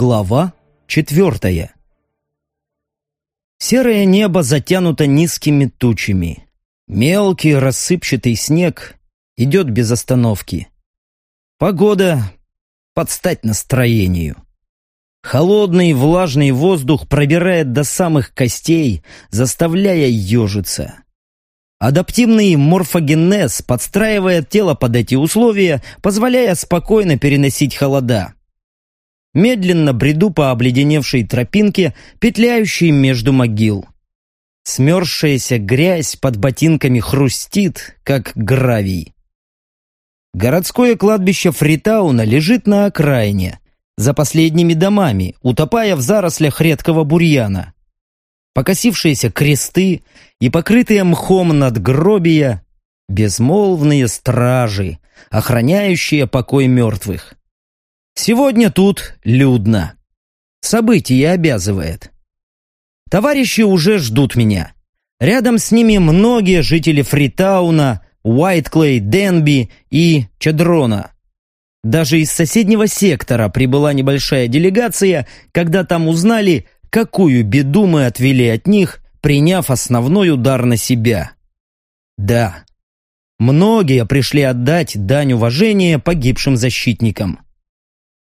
Глава четвертая Серое небо затянуто низкими тучами. Мелкий рассыпчатый снег идет без остановки. Погода под стать настроению. Холодный влажный воздух пробирает до самых костей, заставляя ежиться. Адаптивный морфогенез подстраивает тело под эти условия, позволяя спокойно переносить холода. Медленно бреду по обледеневшей тропинке, петляющей между могил. Смерзшаяся грязь под ботинками хрустит, как гравий. Городское кладбище Фритауна лежит на окраине, за последними домами, утопая в зарослях редкого бурьяна. Покосившиеся кресты и покрытые мхом надгробия — безмолвные стражи, охраняющие покой мертвых. Сегодня тут людно. Событие обязывает. Товарищи уже ждут меня. Рядом с ними многие жители Фритауна, Уайтклей, Денби и Чадрона. Даже из соседнего сектора прибыла небольшая делегация, когда там узнали, какую беду мы отвели от них, приняв основной удар на себя. Да, многие пришли отдать дань уважения погибшим защитникам.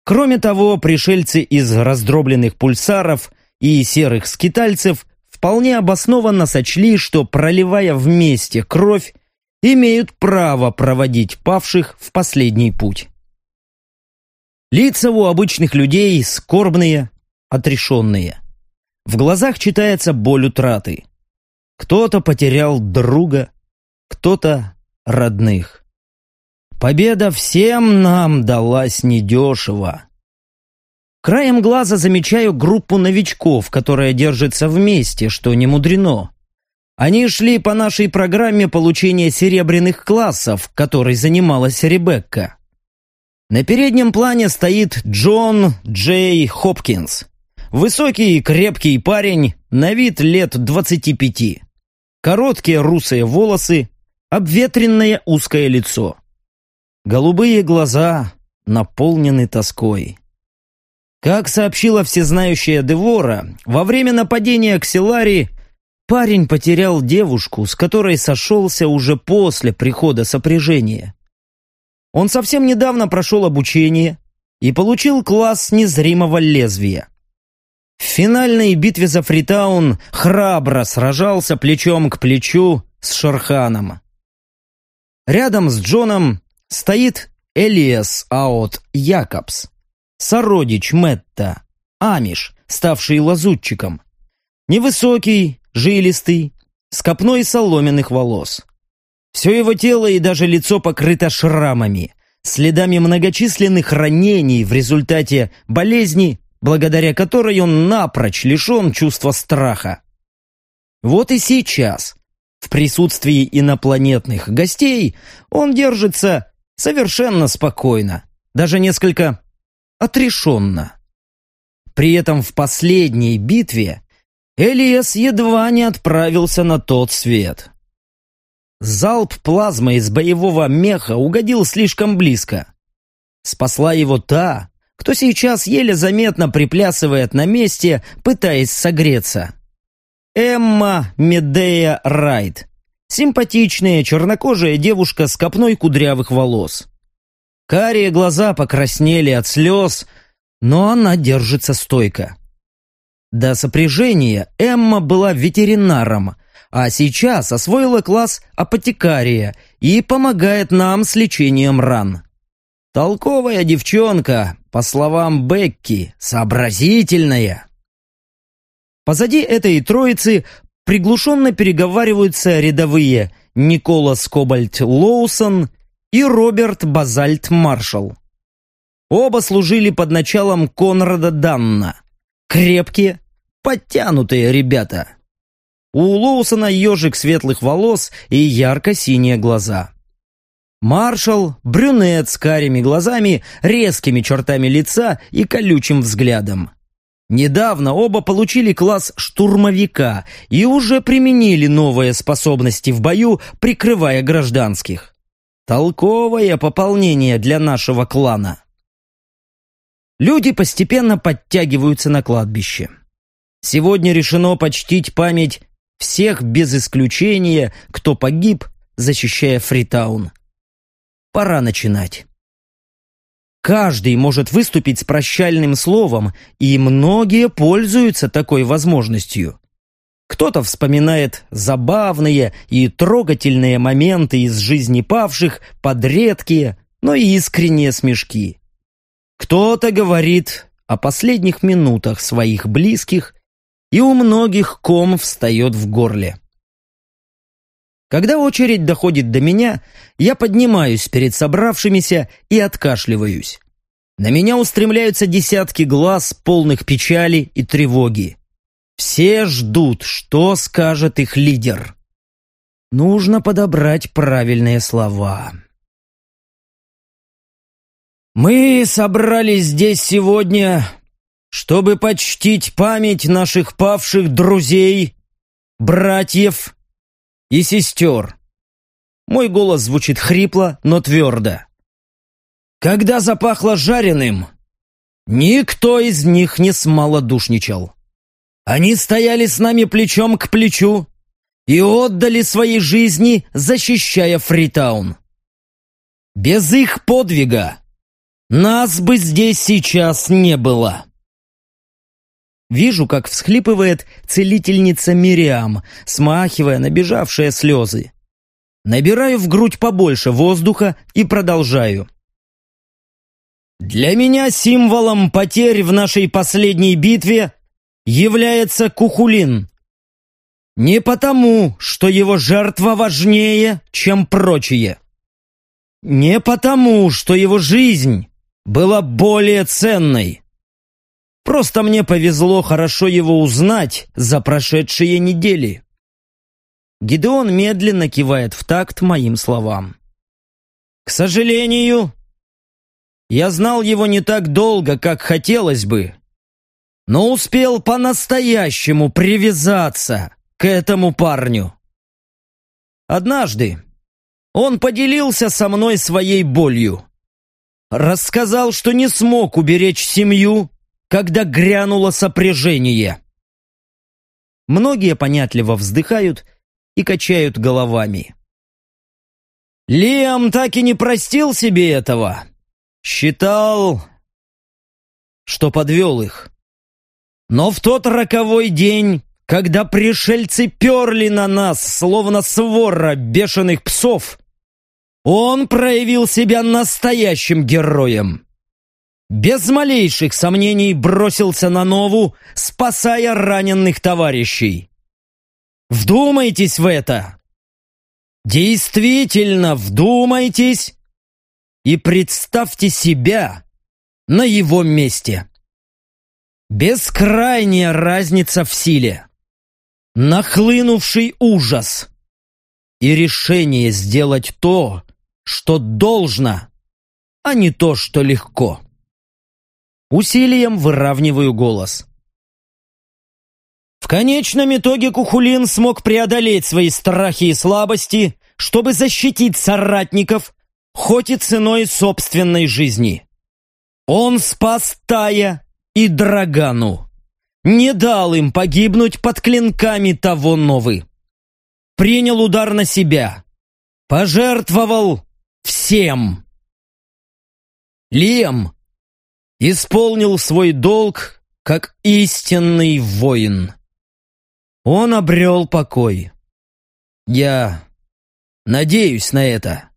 Кроме того, пришельцы из раздробленных пульсаров и серых скитальцев вполне обоснованно сочли, что, проливая вместе кровь, имеют право проводить павших в последний путь. Лица у обычных людей скорбные, отрешенные. В глазах читается боль утраты. Кто-то потерял друга, кто-то родных. Победа всем нам далась недешево. Краем глаза замечаю группу новичков, которая держится вместе, что не мудрено. Они шли по нашей программе получения серебряных классов, которой занималась Ребекка. На переднем плане стоит Джон Джей Хопкинс. Высокий и крепкий парень, на вид лет 25. Короткие русые волосы, обветренное узкое лицо. Голубые глаза наполнены тоской. Как сообщила всезнающая Девора, во время нападения Ксилари парень потерял девушку, с которой сошелся уже после прихода сопряжения. Он совсем недавно прошел обучение и получил класс незримого лезвия. В финальной битве за Фритаун храбро сражался плечом к плечу с Шарханом. Рядом с Джоном стоит Элиас Аот Якобс, сородич Метта, Амиш, ставший лазутчиком. Невысокий, жилистый, с копной соломенных волос. Все его тело и даже лицо покрыто шрамами, следами многочисленных ранений в результате болезни, благодаря которой он напрочь лишен чувства страха. Вот и сейчас, в присутствии инопланетных гостей, он держится совершенно спокойно, даже несколько отрешенно. При этом в последней битве Элиас едва не отправился на тот свет. Залп плазмы из боевого меха угодил слишком близко. Спасла его та, кто сейчас еле заметно приплясывает на месте, пытаясь согреться. Эмма Медея Райт, Симпатичная чернокожая девушка с копной кудрявых волос. Карие глаза покраснели от слез, но она держится стойко. До сопряжения Эмма была ветеринаром, а сейчас освоила класс апотекария и помогает нам с лечением ран. Толковая девчонка, по словам Бекки, сообразительная. Позади этой троицы приглушенно переговариваются рядовые Николас Кобальт Лоусон и Роберт Базальт Маршалл. Оба служили под началом Конрада Данна. Крепкие, подтянутые ребята. У Лоусона ежик светлых волос и ярко-синие глаза. Маршал – брюнет с карими глазами, резкими чертами лица и колючим взглядом. Недавно оба получили класс штурмовика и уже применили новые способности в бою, прикрывая гражданских. Толковое пополнение для нашего клана. Люди постепенно подтягиваются на кладбище. Сегодня решено почтить память всех без исключения, кто погиб, защищая Фритаун. Пора начинать. Каждый может выступить с прощальным словом, и многие пользуются такой возможностью. Кто-то вспоминает забавные и трогательные моменты из жизни павших под редкие, но и искренние смешки. Кто-то говорит о последних минутах своих близких, и у многих ком встает в горле. Когда очередь доходит до меня, я поднимаюсь перед собравшимися и откашливаюсь. На меня устремляются десятки глаз, полных печали и тревоги. Все ждут, что скажет их лидер. Нужно подобрать правильные слова. Мы собрались здесь сегодня, чтобы почтить память наших павших друзей, братьев и сестер. Мой голос звучит хрипло, но твердо. Когда запахло жареным, никто из них не смолодушничал. Они стояли с нами плечом к плечу и отдали свои жизни, защищая Фритаун. Без их подвига нас бы здесь сейчас не было. Вижу, как всхлипывает целительница Мириам, смахивая набежавшие слезы. Набираю в грудь побольше воздуха и продолжаю. Для меня символом потерь в нашей последней битве является Кухулин. Не потому, что его жертва важнее, чем прочие. Не потому, что его жизнь была более ценной. Просто мне повезло хорошо его узнать за прошедшие недели. Гидеон медленно кивает в такт моим словам. К сожалению, я знал его не так долго, как хотелось бы, но успел по-настоящему привязаться к этому парню. Однажды он поделился со мной своей болью. Рассказал, что не смог уберечь семью, когда грянуло сопряжение. Многие понятливо вздыхают и качают головами. Лиам так и не простил себе этого. Считал, что подвел их. Но в тот роковой день, когда пришельцы перли на нас, словно свора бешеных псов, он проявил себя настоящим героем. Без малейших сомнений бросился на Нову, спасая раненых товарищей. Вдумайтесь в это! Действительно, вдумайтесь и представьте себя на его месте. Бескрайняя разница в силе. Нахлынувший ужас. И решение сделать то, что должно, а не то, что легко. Усилием выравниваю голос. В конечном итоге Кухулин смог преодолеть свои страхи и слабости, чтобы защитить соратников, хоть и ценой собственной жизни. Он спас Тая и Драгану. Не дал им погибнуть под клинками того Новы. Принял удар на себя. Пожертвовал всем. Лем исполнил свой долг как истинный воин. Он обрел покой. Я надеюсь на это.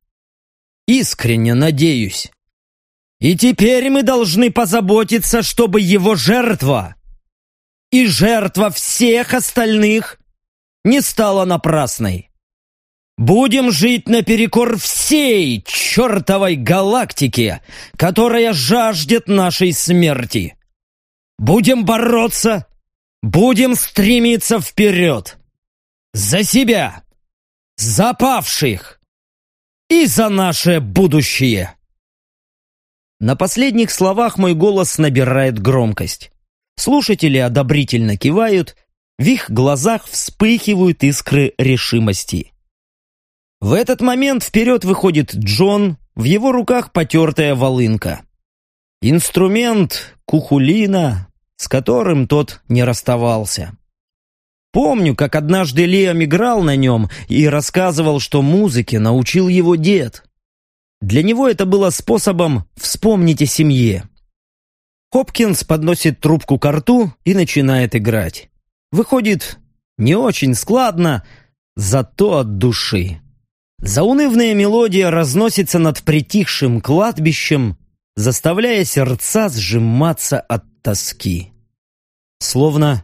Искренне надеюсь. И теперь мы должны позаботиться, чтобы его жертва и жертва всех остальных не стала напрасной. Будем жить наперекор всей чертовой галактике, которая жаждет нашей смерти. Будем бороться, будем стремиться вперед. За себя, за павших и за наше будущее. На последних словах мой голос набирает громкость. Слушатели одобрительно кивают, в их глазах вспыхивают искры решимости. В этот момент вперед выходит Джон, в его руках потертая волынка. Инструмент кухулина, с которым тот не расставался. Помню, как однажды Лиам играл на нем и рассказывал, что музыке научил его дед. Для него это было способом вспомнить о семье. Хопкинс подносит трубку к рту и начинает играть. Выходит, не очень складно, зато от души. Заунывная мелодия разносится над притихшим кладбищем, заставляя сердца сжиматься от тоски. Словно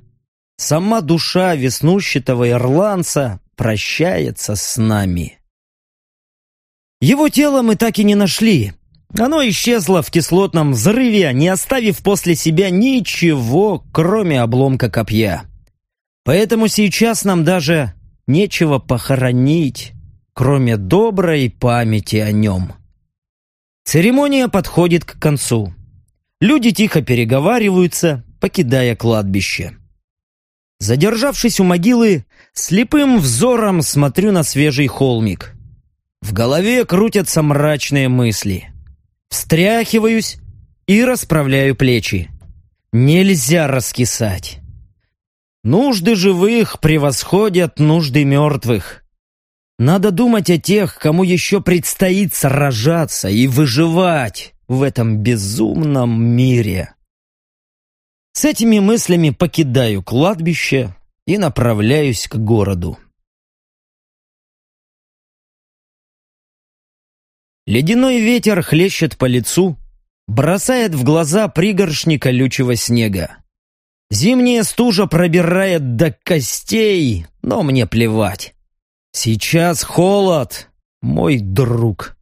сама душа веснущатого ирландца прощается с нами. Его тело мы так и не нашли. Оно исчезло в кислотном взрыве, не оставив после себя ничего, кроме обломка копья. Поэтому сейчас нам даже нечего похоронить, кроме доброй памяти о нем. Церемония подходит к концу. Люди тихо переговариваются, покидая кладбище. Задержавшись у могилы, слепым взором смотрю на свежий холмик. В голове крутятся мрачные мысли. Встряхиваюсь и расправляю плечи. Нельзя раскисать. Нужды живых превосходят нужды мертвых. Надо думать о тех, кому еще предстоит сражаться и выживать в этом безумном мире. С этими мыслями покидаю кладбище и направляюсь к городу. Ледяной ветер хлещет по лицу, бросает в глаза пригоршни колючего снега. Зимняя стужа пробирает до костей, но мне плевать. Сейчас холод, мой друг.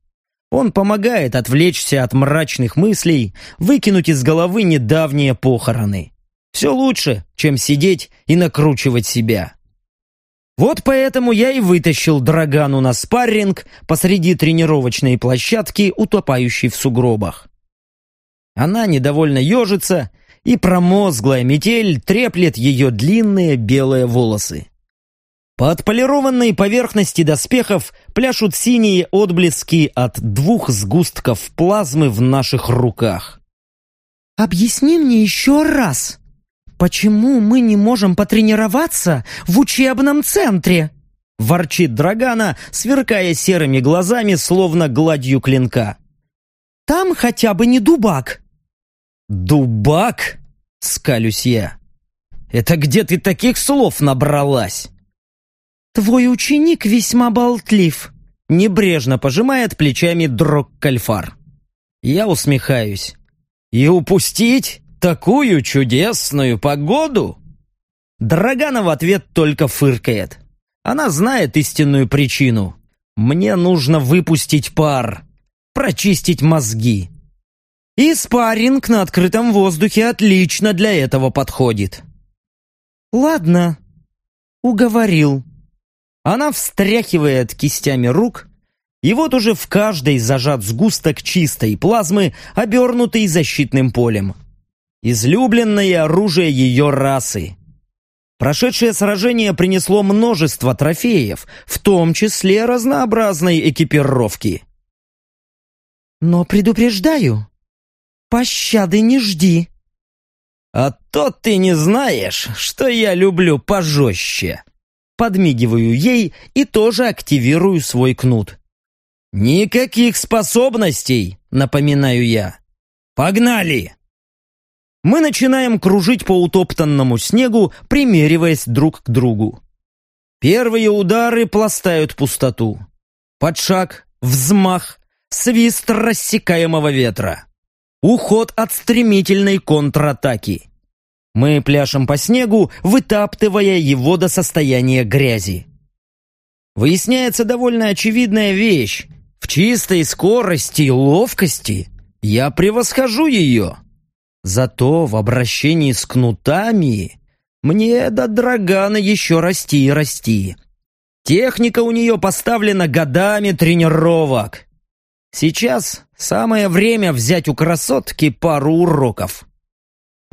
Он помогает отвлечься от мрачных мыслей, выкинуть из головы недавние похороны. Все лучше, чем сидеть и накручивать себя. Вот поэтому я и вытащил Драгану на спарринг посреди тренировочной площадки, утопающей в сугробах. Она недовольно ежится, и промозглая метель треплет ее длинные белые волосы. По отполированной поверхности доспехов пляшут синие отблески от двух сгустков плазмы в наших руках. «Объясни мне еще раз!» «Почему мы не можем потренироваться в учебном центре?» Ворчит Драгана, сверкая серыми глазами, словно гладью клинка. «Там хотя бы не дубак». «Дубак?» — скалюсь я. «Это где ты таких слов набралась?» «Твой ученик весьма болтлив», — небрежно пожимает плечами Дрог Кальфар. Я усмехаюсь. «И упустить?» такую чудесную погоду?» Драгана в ответ только фыркает. Она знает истинную причину. Мне нужно выпустить пар, прочистить мозги. И спарринг на открытом воздухе отлично для этого подходит. «Ладно, уговорил». Она встряхивает кистями рук, и вот уже в каждой зажат сгусток чистой плазмы, обернутый защитным полем излюбленное оружие ее расы. Прошедшее сражение принесло множество трофеев, в том числе разнообразной экипировки. «Но предупреждаю, пощады не жди». «А то ты не знаешь, что я люблю пожестче». Подмигиваю ей и тоже активирую свой кнут. «Никаких способностей», напоминаю я. «Погнали!» мы начинаем кружить по утоптанному снегу, примериваясь друг к другу. Первые удары пластают пустоту. Под шаг, взмах, свист рассекаемого ветра. Уход от стремительной контратаки. Мы пляшем по снегу, вытаптывая его до состояния грязи. Выясняется довольно очевидная вещь. В чистой скорости и ловкости я превосхожу ее. Зато в обращении с кнутами мне до Драгана еще расти и расти. Техника у нее поставлена годами тренировок. Сейчас самое время взять у красотки пару уроков.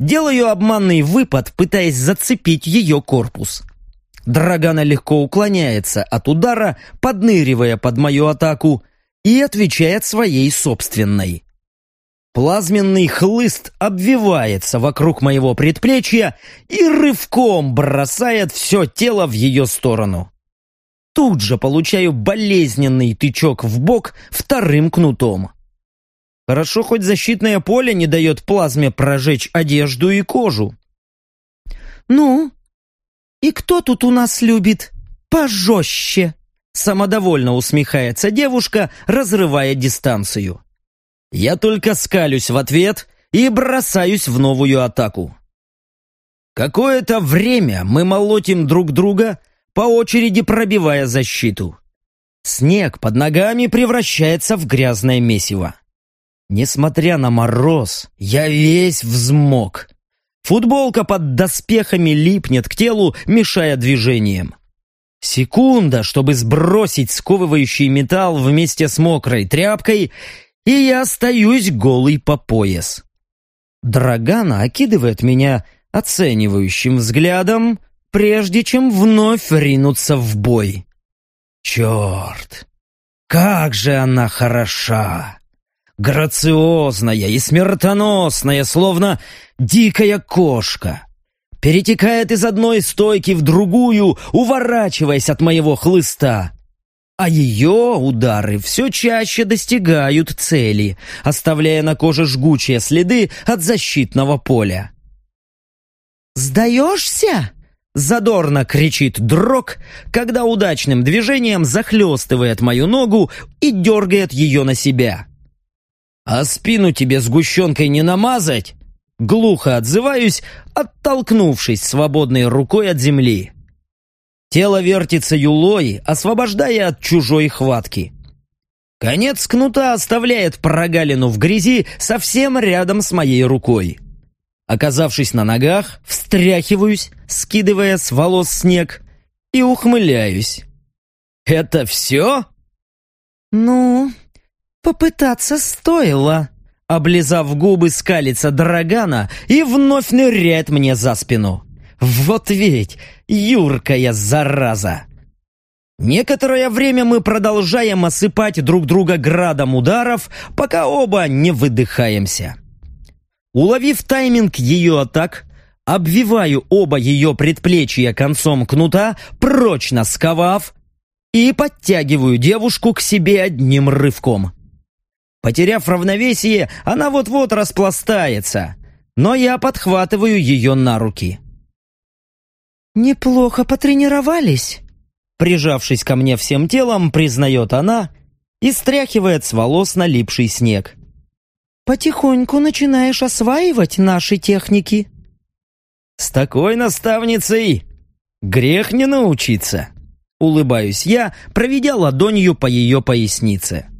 Делаю обманный выпад, пытаясь зацепить ее корпус. Драгана легко уклоняется от удара, подныривая под мою атаку, и отвечает своей собственной. Плазменный хлыст обвивается вокруг моего предплечья и рывком бросает все тело в ее сторону. Тут же получаю болезненный тычок в бок вторым кнутом. Хорошо, хоть защитное поле не дает плазме прожечь одежду и кожу. «Ну, и кто тут у нас любит пожестче?» Самодовольно усмехается девушка, разрывая дистанцию. Я только скалюсь в ответ и бросаюсь в новую атаку. Какое-то время мы молотим друг друга, по очереди пробивая защиту. Снег под ногами превращается в грязное месиво. Несмотря на мороз, я весь взмок. Футболка под доспехами липнет к телу, мешая движениям. Секунда, чтобы сбросить сковывающий металл вместе с мокрой тряпкой, и я остаюсь голый по пояс. Драгана окидывает меня оценивающим взглядом, прежде чем вновь ринуться в бой. Черт! Как же она хороша! Грациозная и смертоносная, словно дикая кошка. Перетекает из одной стойки в другую, уворачиваясь от моего хлыста а ее удары все чаще достигают цели, оставляя на коже жгучие следы от защитного поля. «Сдаешься?» — задорно кричит дрог, когда удачным движением захлестывает мою ногу и дергает ее на себя. «А спину тебе сгущенкой не намазать?» Глухо отзываюсь, оттолкнувшись свободной рукой от земли. Тело вертится юлой, освобождая от чужой хватки. Конец кнута оставляет прогалину в грязи совсем рядом с моей рукой. Оказавшись на ногах, встряхиваюсь, скидывая с волос снег, и ухмыляюсь. «Это все?» «Ну, попытаться стоило», облизав губы, скалится Драгана и вновь ныряет мне за спину. Вот ведь, юркая зараза! Некоторое время мы продолжаем осыпать друг друга градом ударов, пока оба не выдыхаемся. Уловив тайминг ее атак, обвиваю оба ее предплечья концом кнута, прочно сковав, и подтягиваю девушку к себе одним рывком. Потеряв равновесие, она вот-вот распластается, но я подхватываю ее на руки. «Неплохо потренировались», прижавшись ко мне всем телом, признает она и стряхивает с волос налипший снег. «Потихоньку начинаешь осваивать наши техники». «С такой наставницей грех не научиться», — улыбаюсь я, проведя ладонью по ее пояснице.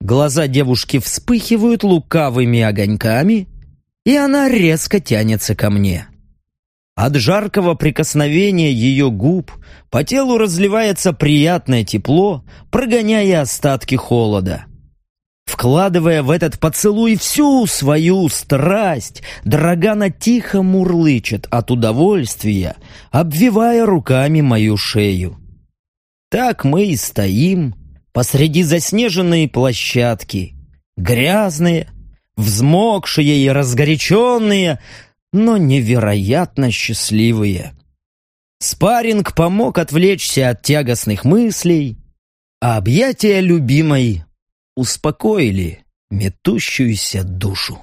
Глаза девушки вспыхивают лукавыми огоньками, и она резко тянется ко мне. От жаркого прикосновения ее губ по телу разливается приятное тепло, прогоняя остатки холода. Вкладывая в этот поцелуй всю свою страсть, Драгана тихо мурлычет от удовольствия, обвивая руками мою шею. Так мы и стоим посреди заснеженной площадки, грязные, взмокшие и разгоряченные, но невероятно счастливые. Спарринг помог отвлечься от тягостных мыслей, а объятия любимой успокоили метущуюся душу.